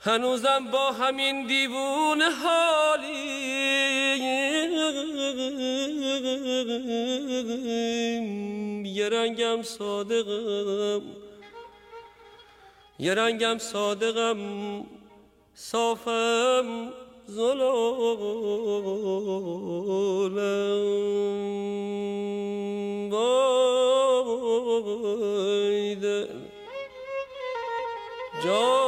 هنوزم با همین دیوون حالی. یه رنگم صادقم. یه رنگم صادقم. صافم. زلالم بایده جانم آدای